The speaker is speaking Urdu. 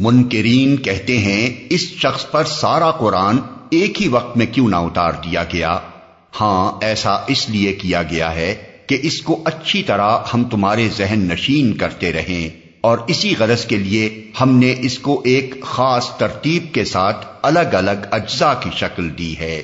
منکرین کہتے ہیں، اس شخص پر سارا قرآن ایک ہی وقت میں کیوں نہ اتار دیا گیا؟ ہاں ایسا اس لیے کیا گیا ہے کہ اس کو اچھی طرح ہم تمہارے ذہن نشین کرتے رہیں، اور اسی غرض کے لیے ہم نے اس کو ایک خاص ترتیب کے ساتھ الگ الگ اجزاء کی شکل دی ہے۔